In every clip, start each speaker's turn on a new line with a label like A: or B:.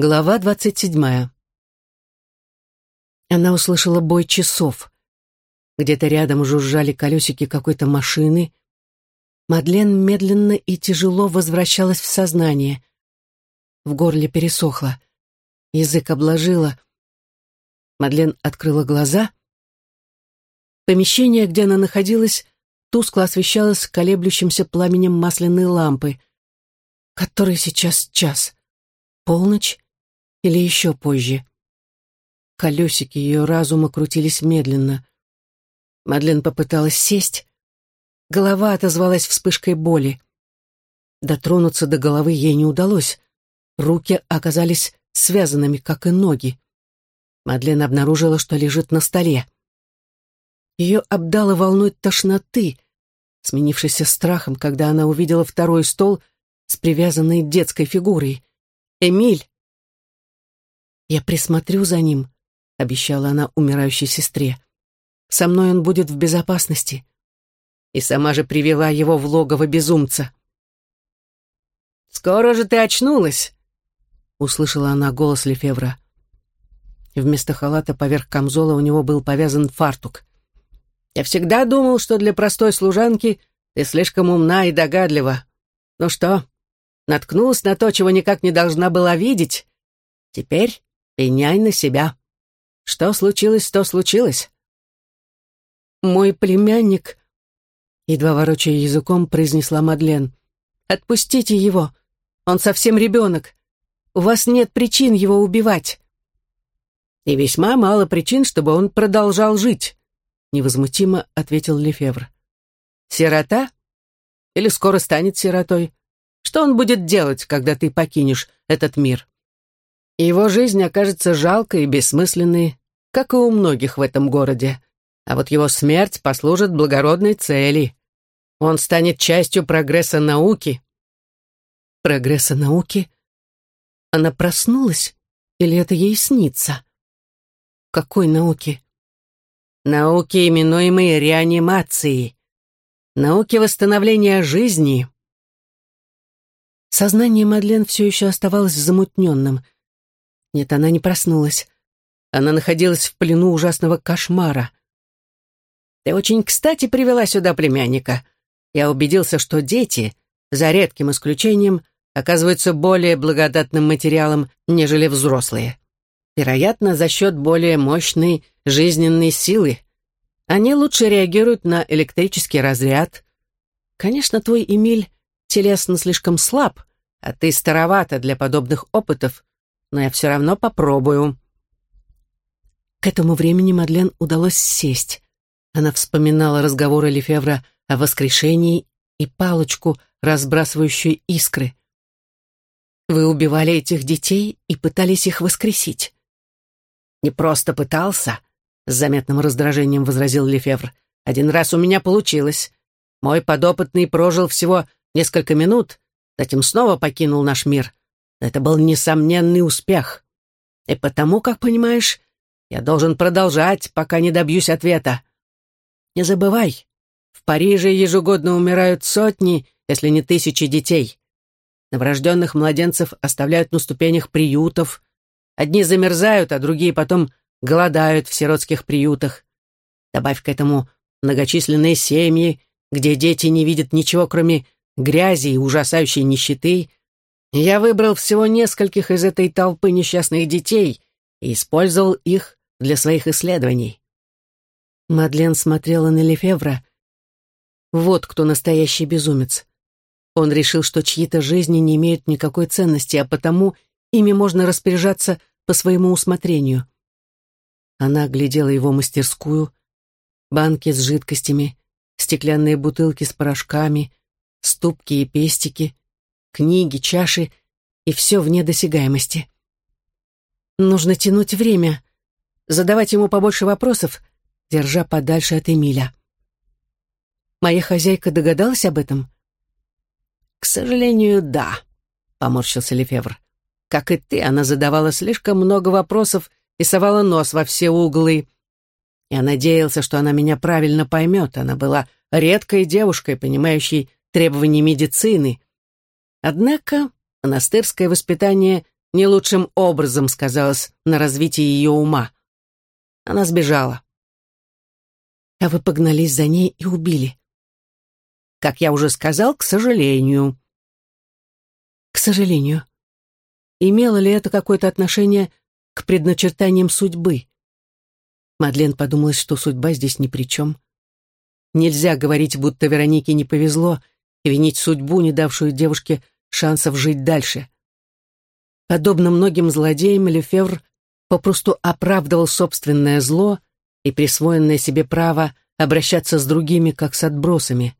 A: Глава двадцать седьмая. Она услышала бой часов. Где-то рядом жужжали колесики какой-то машины. Мадлен медленно и тяжело возвращалась в сознание. В горле пересохло. Язык обложила. Мадлен открыла глаза. Помещение, где она находилась, тускло освещалось колеблющимся пламенем масляной лампы. Который сейчас час? Полночь? Или еще позже. Колесики ее разума крутились медленно. Мадлен попыталась сесть. Голова отозвалась вспышкой боли. Дотронуться до головы ей не удалось. Руки оказались связанными, как и ноги. Мадлен обнаружила, что лежит на столе. Ее обдало волной тошноты, сменившейся страхом, когда она увидела второй стол с привязанной детской фигурой. Эмиль, «Я присмотрю за ним», — обещала она умирающей сестре. «Со мной он будет в безопасности». И сама же привела его в логово безумца. «Скоро же ты очнулась!» — услышала она голос Лефевра. Вместо халата поверх камзола у него был повязан фартук. «Я всегда думал, что для простой служанки ты слишком умна и догадлива. Ну что, наткнулась на то, чего никак не должна была видеть? Теперь Пеняй на себя. Что случилось, то случилось. Мой племянник, едва ворочая языком, произнесла Мадлен. Отпустите его. Он совсем ребенок. У вас нет причин его убивать. И весьма мало причин, чтобы он продолжал жить, невозмутимо ответил Лефевр. Сирота? Или скоро станет сиротой? Что он будет делать, когда ты покинешь этот мир? И его жизнь окажется жалкой и бессмысленной, как и у многих в этом городе. А вот его смерть послужит благородной цели. Он станет частью прогресса науки. Прогресса науки? Она проснулась? Или это ей снится? Какой науки? Науки, именуемой реанимацией. Науки восстановления жизни. Сознание Мадлен все еще оставалось замутненным — нет, она не проснулась. Она находилась в плену ужасного кошмара. «Ты очень кстати привела сюда племянника. Я убедился, что дети, за редким исключением, оказываются более благодатным материалом, нежели взрослые. Вероятно, за счет более мощной жизненной силы. Они лучше реагируют на электрический разряд. Конечно, твой Эмиль телесно слишком слаб, а ты старовата для подобных опытов, но я все равно попробую». К этому времени Мадлен удалось сесть. Она вспоминала разговоры Лефевра о воскрешении и палочку, разбрасывающую искры. «Вы убивали этих детей и пытались их воскресить». «Не просто пытался», — с заметным раздражением возразил Лефевр. «Один раз у меня получилось. Мой подопытный прожил всего несколько минут, затем снова покинул наш мир. Это был несомненный успех. И потому, как понимаешь, я должен продолжать, пока не добьюсь ответа. Не забывай, в Париже ежегодно умирают сотни, если не тысячи детей. Новорожденных младенцев оставляют на ступенях приютов. Одни замерзают, а другие потом голодают в сиротских приютах. Добавь к этому многочисленные семьи, где дети не видят ничего, кроме грязи и ужасающей нищеты, я выбрал всего нескольких из этой толпы несчастных детей и использовал их для своих исследований. Мадлен смотрела на Лефевра. Вот кто настоящий безумец. Он решил, что чьи-то жизни не имеют никакой ценности, а потому ими можно распоряжаться по своему усмотрению. Она глядела его мастерскую, банки с жидкостями, стеклянные бутылки с порошками, ступки и пестики, книги, чаши и все вне досягаемости. Нужно тянуть время, задавать ему побольше вопросов, держа подальше от Эмиля. Моя хозяйка догадалась об этом? К сожалению, да, поморщился Лефевр. Как и ты, она задавала слишком много вопросов и совала нос во все углы. Я надеялся, что она меня правильно поймет. Она была редкой девушкой, понимающей требования медицины. Однако монастырское воспитание не лучшим образом сказалось на развитии ее ума. Она сбежала. А вы погнались за ней и убили. Как я уже сказал, к сожалению. К сожалению. Имело ли это какое-то отношение к предначертаниям судьбы? Мадлен подумала, что судьба здесь ни при чем. Нельзя говорить, будто Веронике не повезло, и винить судьбу, не давшую девушке шансов жить дальше. Подобно многим злодеям, Лефевр попросту оправдывал собственное зло и присвоенное себе право обращаться с другими, как с отбросами.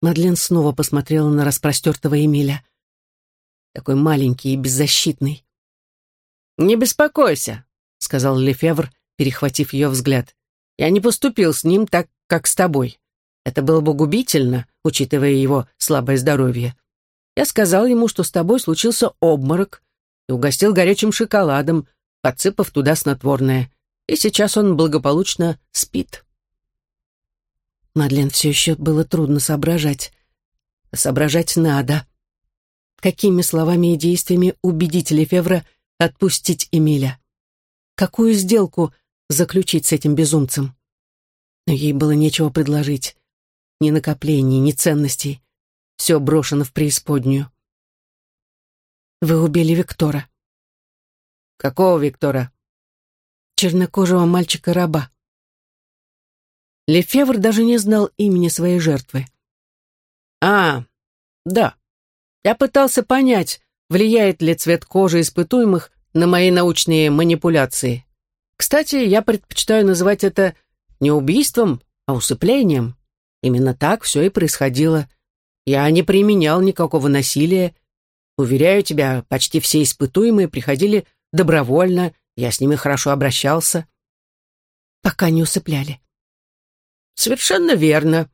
A: Мадлен снова посмотрела на распростертого Эмиля. Такой маленький и беззащитный. «Не беспокойся», — сказал Лефевр, перехватив ее взгляд. «Я не поступил с ним так, как с тобой. Это было бы губительно, учитывая его слабое здоровье. Я сказал ему, что с тобой случился обморок, и угостил горячим шоколадом, подсыпав туда снотворное. И сейчас он благополучно спит. Мадлен все еще было трудно соображать. Соображать надо. Какими словами и действиями убедить Лефевра отпустить Эмиля? Какую сделку заключить с этим безумцем? Но ей было нечего предложить. Ни накоплений, ни ценностей. Все брошено в преисподнюю. Вы убили Виктора. Какого Виктора? Чернокожего мальчика-раба. Лефевр даже не знал имени своей жертвы. А, да. Я пытался понять, влияет ли цвет кожи испытуемых на мои научные манипуляции. Кстати, я предпочитаю называть это не убийством, а усыплением. Именно так все и происходило. Я не применял никакого насилия. Уверяю тебя, почти все испытуемые приходили добровольно, я с ними хорошо обращался. Пока не усыпляли. Совершенно верно.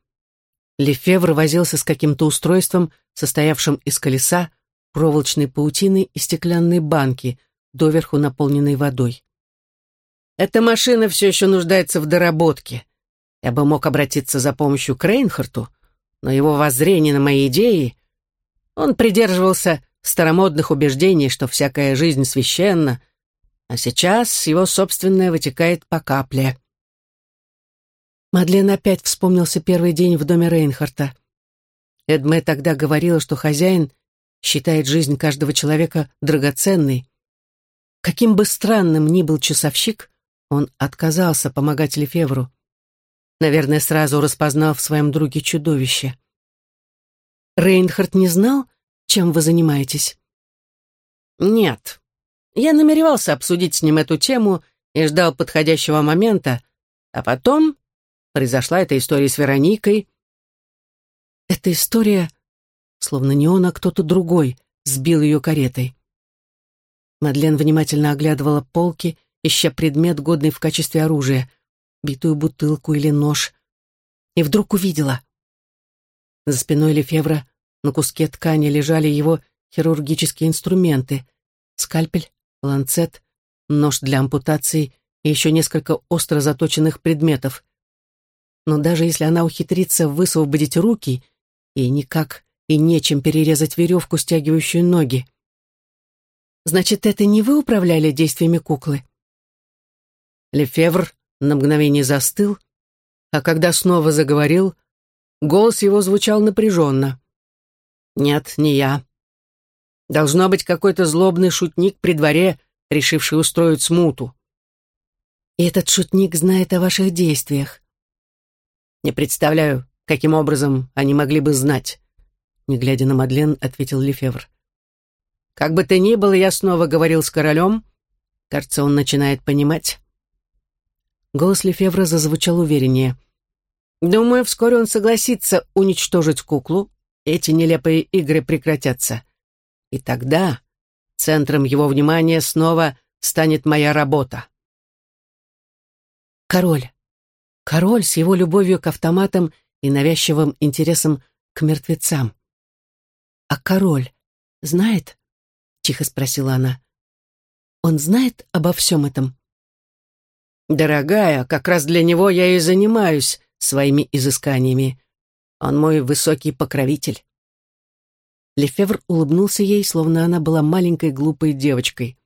A: Лефевр возился с каким-то устройством, состоявшим из колеса, проволочной паутины и стеклянной банки, доверху наполненной водой. Эта машина все еще нуждается в доработке. Я бы мог обратиться за помощью к Рейнхарту, но его воззрение на мои идеи... Он придерживался старомодных убеждений, что всякая жизнь священна, а сейчас его собственное вытекает по капле. Мадлен опять вспомнился первый день в доме Рейнхарта. Эдме тогда говорила, что хозяин считает жизнь каждого человека драгоценной. Каким бы странным ни был часовщик, он отказался помогать Лефевру. Наверное, сразу распознал в своем друге чудовище. Рейнхард не знал, чем вы занимаетесь? Нет. Я намеревался обсудить с ним эту тему и ждал подходящего момента, а потом произошла эта история с Вероникой. Эта история, словно не он, а кто-то другой, сбил ее каретой. Мадлен внимательно оглядывала полки, ища предмет, годный в качестве оружия битую бутылку или нож, и вдруг увидела. За спиной Лефевра на куске ткани лежали его хирургические инструменты, скальпель, ланцет, нож для ампутации и еще несколько остро заточенных предметов. Но даже если она ухитрится высвободить руки, и никак и нечем перерезать веревку, стягивающую ноги. Значит, это не вы управляли действиями куклы? Лефевр на мгновение застыл, а когда снова заговорил, голос его звучал напряженно. «Нет, не я. Должно быть какой-то злобный шутник при дворе, решивший устроить смуту. И этот шутник знает о ваших действиях. Не представляю, каким образом они могли бы знать, не глядя на Мадлен, ответил Лефевр. Как бы то ни было, я снова говорил с королем. Кажется, он начинает понимать. Голос Лефевра зазвучал увереннее. «Думаю, вскоре он согласится уничтожить куклу. Эти нелепые игры прекратятся. И тогда центром его внимания снова станет моя работа». Король. Король с его любовью к автоматам и навязчивым интересом к мертвецам. «А король знает?» — тихо спросила она. «Он знает обо всем этом?» «Дорогая, как раз для него я и занимаюсь своими изысканиями. Он мой высокий покровитель». Лефевр улыбнулся ей, словно она была маленькой глупой девочкой.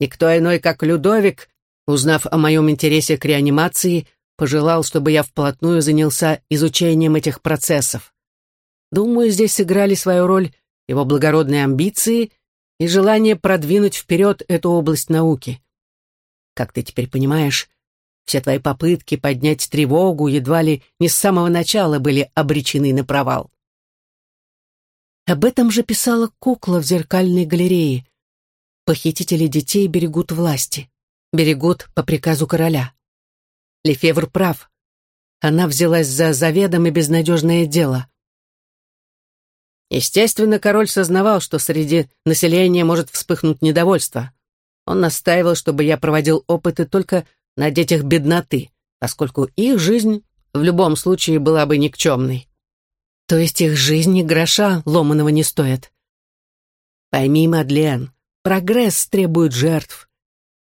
A: Никто иной, как Людовик, узнав о моем интересе к реанимации, пожелал, чтобы я вплотную занялся изучением этих процессов. Думаю, здесь сыграли свою роль его благородные амбиции и желание продвинуть вперед эту область науки. Как ты теперь понимаешь, все твои попытки поднять тревогу едва ли не с самого начала были обречены на провал. Об этом же писала кукла в зеркальной галерее. Похитители детей берегут власти, берегут по приказу короля. Лефевр прав. Она взялась за заведомо безнадежное дело. Естественно, король сознавал, что среди населения может вспыхнуть недовольство. Он настаивал, чтобы я проводил опыты только на детях бедноты, поскольку их жизнь в любом случае была бы никчемной. То есть их жизни гроша ломаного не стоят. Пойми, Мадлен, прогресс требует жертв.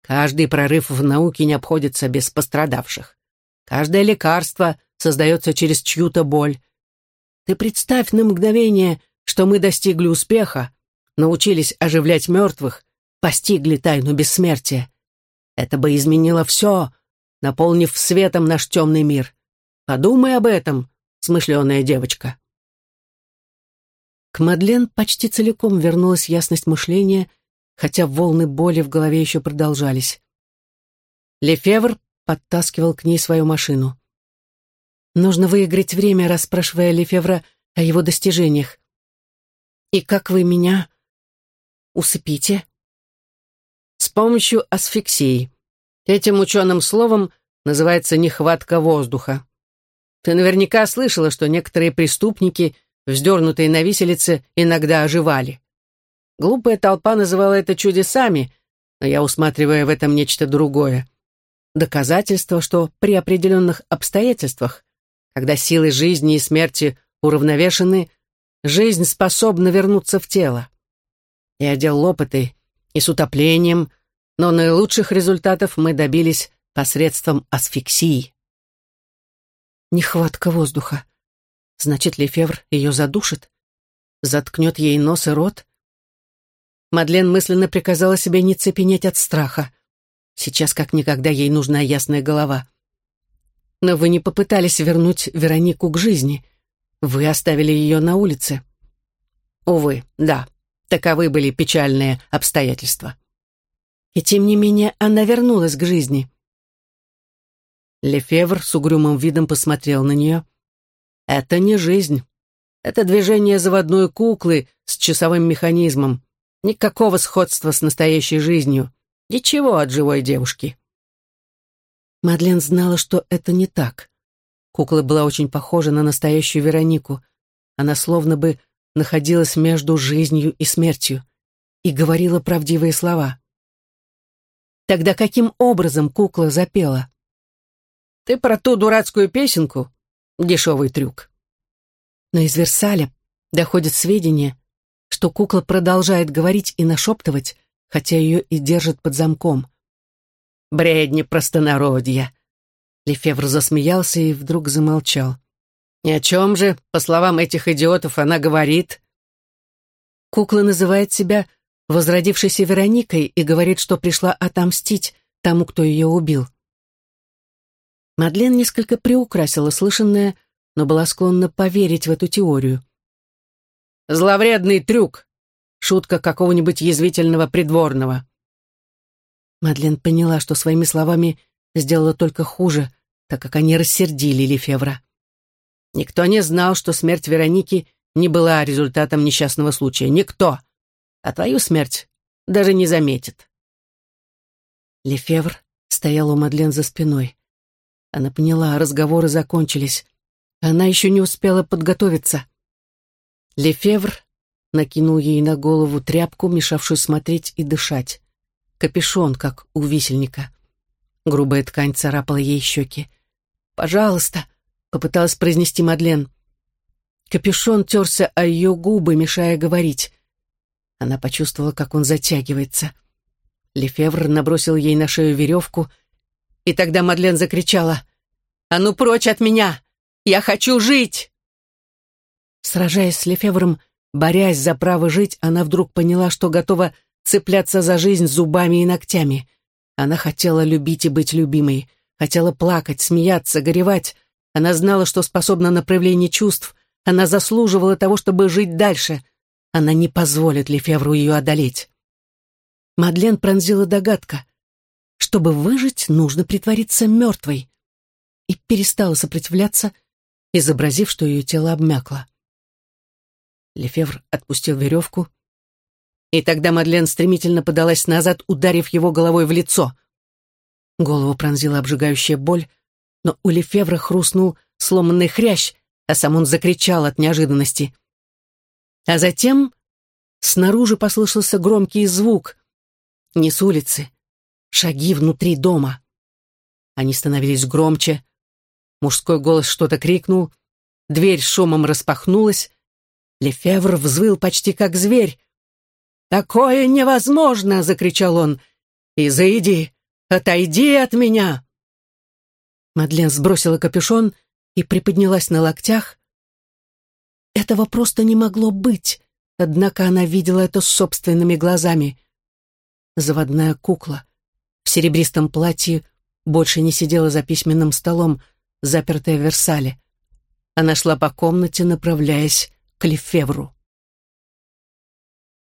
A: Каждый прорыв в науке не обходится без пострадавших. Каждое лекарство создается через чью-то боль. Ты представь на мгновение, что мы достигли успеха, научились оживлять мертвых, постигли тайну бессмертия. Это бы изменило все, наполнив светом наш темный мир. Подумай об этом, смышленая девочка. К Мадлен почти целиком вернулась ясность мышления, хотя волны боли в голове еще продолжались. Лефевр подтаскивал к ней свою машину. Нужно выиграть время, расспрашивая Лефевра о его достижениях. «И как вы меня усыпите?» Помощью асфиксии. Этим ученым словом называется нехватка воздуха. Ты наверняка слышала, что некоторые преступники, вздернутые на виселице, иногда оживали. Глупая толпа называла это чудесами, но я усматриваю в этом нечто другое. Доказательство, что при определенных обстоятельствах, когда силы жизни и смерти уравновешены, жизнь способна вернуться в тело. Я делал опыты и с утоплением, но наилучших результатов мы добились посредством асфиксии. Нехватка воздуха. Значит, Лефевр ее задушит? Заткнет ей нос и рот? Мадлен мысленно приказала себе не цепенеть от страха. Сейчас как никогда ей нужна ясная голова. Но вы не попытались вернуть Веронику к жизни. Вы оставили ее на улице. Увы, да. Таковы были печальные обстоятельства. И тем не менее она вернулась к жизни. Лефевр с угрюмым видом посмотрел на нее. «Это не жизнь. Это движение заводной куклы с часовым механизмом. Никакого сходства с настоящей жизнью. Ничего от живой девушки». Мадлен знала, что это не так. Кукла была очень похожа на настоящую Веронику. Она словно бы находилась между жизнью и смертью и говорила правдивые слова. Тогда каким образом кукла запела? Ты про ту дурацкую песенку? Дешевый трюк. Но из Версаля доходят сведения, что кукла продолжает говорить и нашептывать, хотя ее и держат под замком. Бредни простонародья. Лефевр засмеялся и вдруг замолчал. Ни о чем же, по словам этих идиотов, она говорит. Кукла называет себя возродившейся Вероникой и говорит, что пришла отомстить тому, кто ее убил. Мадлен несколько приукрасила слышанное, но была склонна поверить в эту теорию. «Зловредный трюк! Шутка какого-нибудь язвительного придворного!» Мадлен поняла, что своими словами сделала только хуже, так как они рассердили Лефевра. Никто не знал, что смерть Вероники не была результатом несчастного случая. Никто. А твою смерть даже не заметит. Лефевр стоял у Мадлен за спиной. Она поняла, разговоры закончились. Она еще не успела подготовиться. Лефевр накинул ей на голову тряпку, мешавшую смотреть и дышать. Капюшон, как у висельника. Грубая ткань царапала ей щеки. «Пожалуйста», попыталась произнести Мадлен. Капюшон терся о ее губы, мешая говорить. Она почувствовала, как он затягивается. Лефевр набросил ей на шею веревку, и тогда Мадлен закричала «А ну прочь от меня! Я хочу жить!» Сражаясь с Лефевром, Борясь за право жить, она вдруг поняла, что готова цепляться за жизнь зубами и ногтями. Она хотела любить и быть любимой, хотела плакать, смеяться, горевать. Она знала, что способна на проявление чувств, она заслуживала того, чтобы жить дальше. Она не позволит Лефевру ее одолеть. Мадлен пронзила догадка. Чтобы выжить, нужно притвориться мертвой. И перестала сопротивляться, изобразив, что ее тело обмякло. Лефевр отпустил веревку, и тогда Мадлен стремительно подалась назад, ударив его головой в лицо. Голову пронзила обжигающая боль, но у Лефевра хрустнул сломанный хрящ, а сам он закричал от неожиданности. А затем снаружи послышался громкий звук. Не с улицы, шаги внутри дома. Они становились громче. Мужской голос что-то крикнул. Дверь шумом распахнулась, Лефевр взвыл почти как зверь. «Такое невозможно!» — закричал он. «Изыди! Отойди от меня!» Мадлен сбросила капюшон и приподнялась на локтях. Этого просто не могло быть, однако она видела это собственными глазами. Заводная кукла в серебристом платье больше не сидела за письменным столом, запертая в Версале. Она шла по комнате, направляясь к Лефевру.